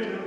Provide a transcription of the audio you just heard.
will